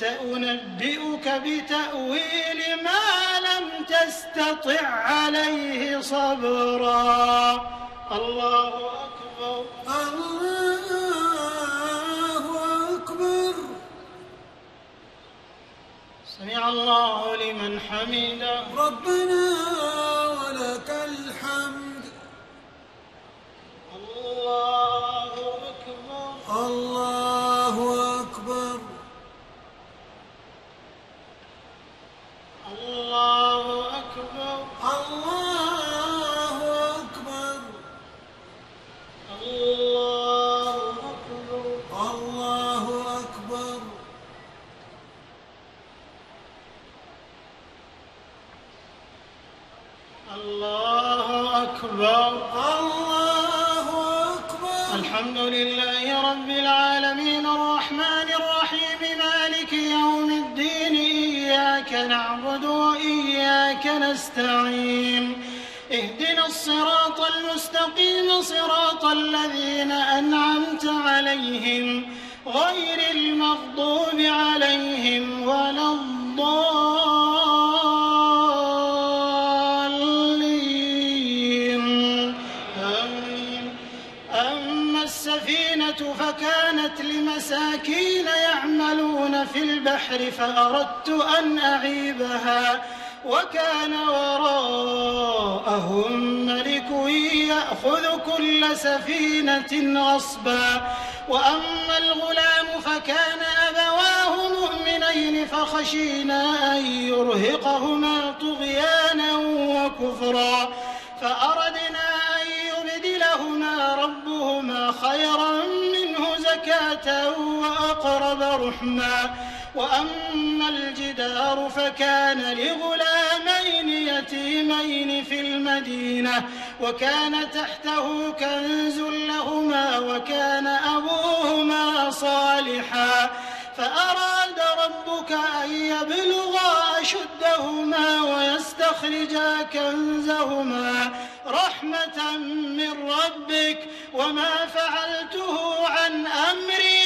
سأنبئك بتأويل ما لم تستطع عليه صبرا. الله أكبر. الله أكبر. سمع الله لمن حمده. ربنا فكانت لمساكين يعملون في البحر فأردت أن أعيبها وكان وراءهم ملك يأخذ كل سفينة غصبا وأما الغلام فكان أبواه مؤمنين فخشينا أن يرهقهما طغيانا وكفرا فأردنا وأقرب رحما. وأما الجدار فكان لغلامين يتيمين في المدينة وكان تحته كنز لهما وكان أبوهما صالحا. فأراد ربك أن يبلغا أشدهما ويستخرجا كنزهما رحمة من ربك. وما فعلته عن أمري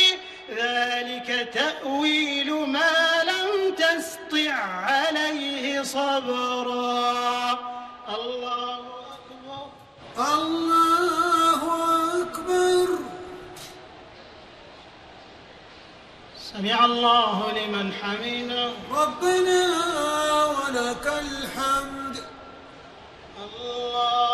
ذلك تأويل ما لم تسطع عليه صبرا. الله أكبر. الله أكبر. سمع الله لمن حمده. ربنا ولك الحمد. الله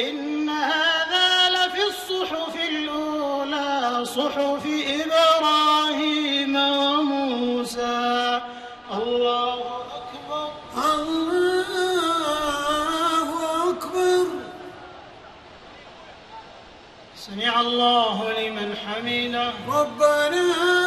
إن هذا لفي الصحف الأولى صحف إبراهيم وموسى. الله أكبر. الله أكبر. سمع الله لمن حمده. ربنا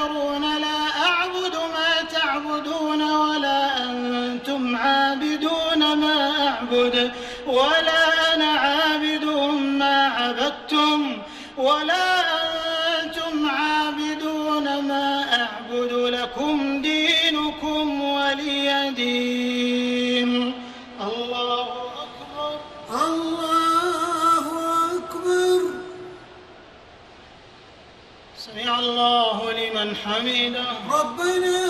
الكافرون لا أعبد ما تعبدون ولا أنتم عابدون ما أعبد ولا حميدا ربنا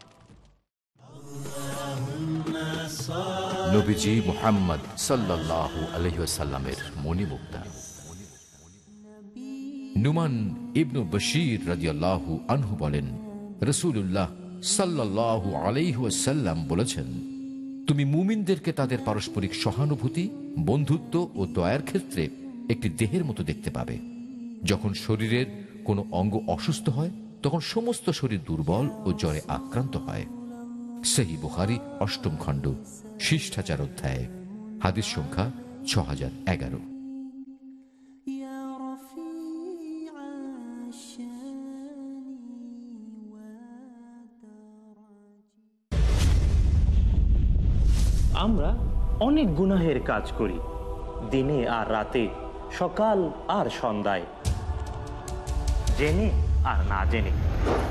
নবীজি মুহাম্মদ নুমান ইবনু বশির আনহু বলেন বলেছেন, তুমি মুমিনদেরকে তাদের পারস্পরিক সহানুভূতি, বন্ধুত্ব ও দয়ার ক্ষেত্রে একটি দেহের মতো দেখতে পাবে। যখন শরীরের কোনো অঙ্গ অসুস্থ হয়, তখন সমস্ত শরীর দুর্বল ও জ্বরে আক্রান্ত হয়। সেই বুখারি অষ্টম খণ্ড। শিষ্টাচার অধ্যায় হাদিস সংখ্যা ছ হাজার এগারো আমরা অনেক গুনাহের কাজ করি দিনে আর রাতে সকাল আর সন্ধ্যায়। জেনে আর না জেনে।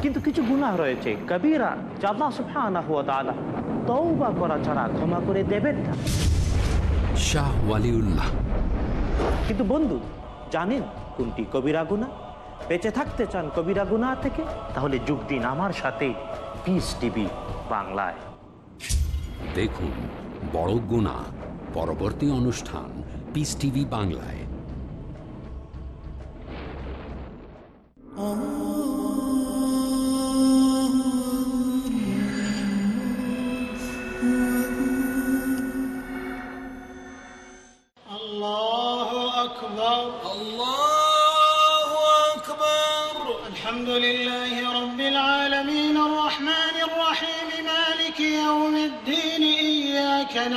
কিন্তু কিছু গুনাহ রয়েছে কবিরা যা আল্লাহ সুবহানাহু হুয়া তাআলা তওবা করা ছাড়া ক্ষমা করে দেবেন না। শাহ ওয়ালিউল্লাহ। কিন্তু বন্ধু জানেন কোনটি কবিরা গুণা বেঁচে থাকতে চান কবিরা গুণা থেকে? তাহলে যোগ দিন আমার সাথে। পিস টিভি বাংলায়। দেখুন বড় গুণা পরবর্তী অনুষ্ঠান পিস টিভি বাংলায়। oh.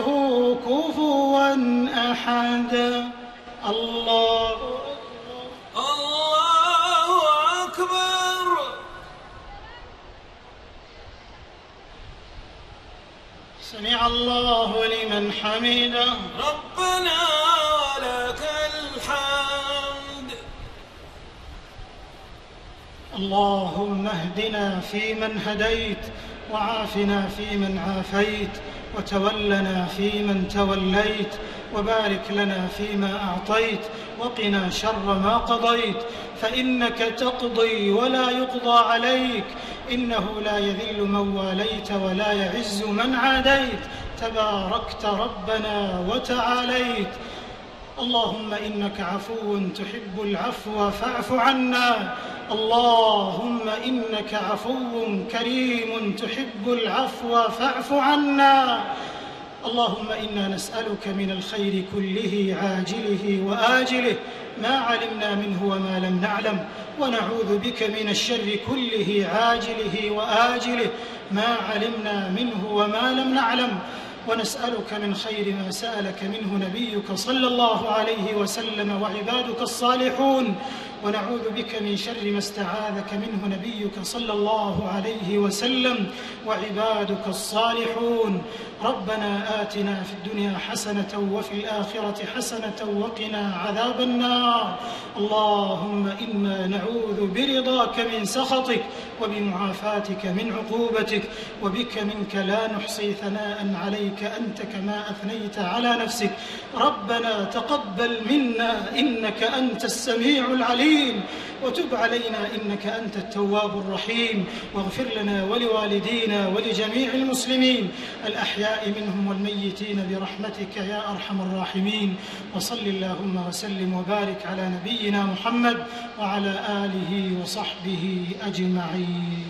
له كفوا أحد. الله. الله أكبر. سمع الله لمن حمده. ربنا ولك الحمد. اللهم اهدنا فيمن هديت وعافنا فيمن عافيت. وتولنا فيمن توليت وبارك لنا فيما أعطيت وقنا شر ما قضيت. فإنك تقضي ولا يقضى عليك إنه لا يذل من واليت ولا يعز من عاديت. تباركت ربنا وتعاليت. اللهم إنك عفو تحب العفو فاعف عنا. اللهم إنك عفو كريم تحب العفو فاعف عنا. اللهم إنا نسألك من الخير كله عاجله وآجله ما علمنا منه وما لم نعلم ونعوذ بك من الشر كله عاجله وآجله ما علمنا منه وما لم نعلم. ونسألك من خير ما سألك منه نبيك صلى الله عليه وسلم وعبادك الصالحون. ونعوذ بك من شر ما استعاذك منه نبيك صلى الله عليه وسلم وعبادك الصالحون. ربنا آتنا في الدنيا حسنة وفي الآخرة حسنة وقنا عذاب النار. اللهم إنا نعوذ برضاك من سخطك وبمعافاتك من عقوبتك وبك منك لا نحصي ثناء عليك أنت كما أثنيت على نفسك. ربنا تقبل منا إنك أنت السميع العليم. وتب علينا إنك أنت التواب الرحيم. واغفر لنا ولوالدينا ولجميع المسلمين. الأحياء منهم والميتين برحمتك يا أرحم الراحمين. وصل اللهم وسلم وبارك على نبينا محمد وعلى آله وصحبه أجمعين.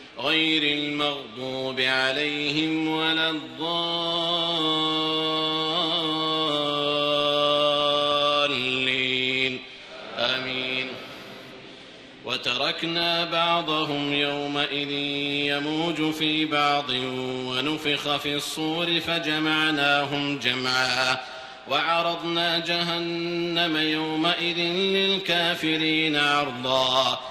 غير المغضوب عليهم ولا الضالين. آمين. وتركنا بعضهم يومئذ يموج في بعض ونفخ في الصور فجمعناهم جمعا. وعرضنا جهنم يومئذ للكافرين عرضا.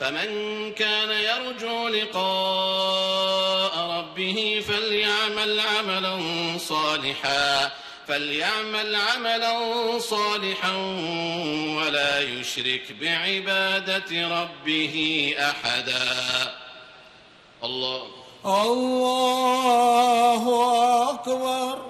فمن كان يرجو لقاء ربه فليعمل عملا صالحا فليعمل عملا صالحا ولا يشرك بعبادة ربه أحدا. الله. الله أكبر.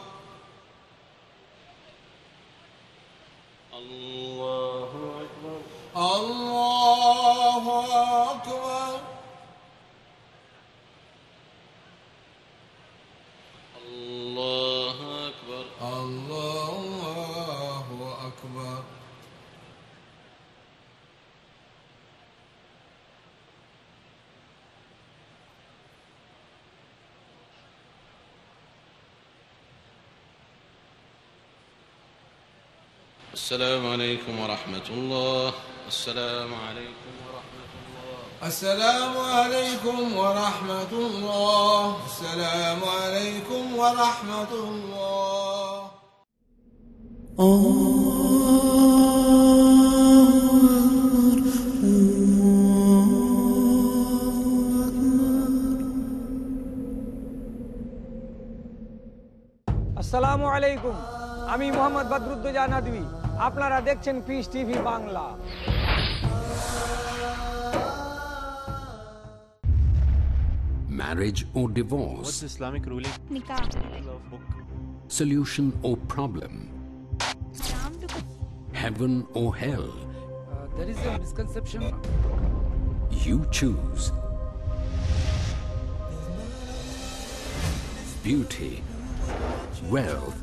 الله أكبر. الله أكبر الله أكبر الله أكبر السلام عليكم ورحمة الله السلام عليكم ورحمة الله السلام عليكم ورحمة الله السلام عليكم ورحمة الله আসসালামু আলাইকুম আমি মোহাম্মদ বদরুদ্দোজা নদী আপনারা দেখছেন Peace TV Bangla Marriage or divorce? Islamic ruling? Solution or problem? Heaven or hell? there is a misconception You choose. Beauty, wealth,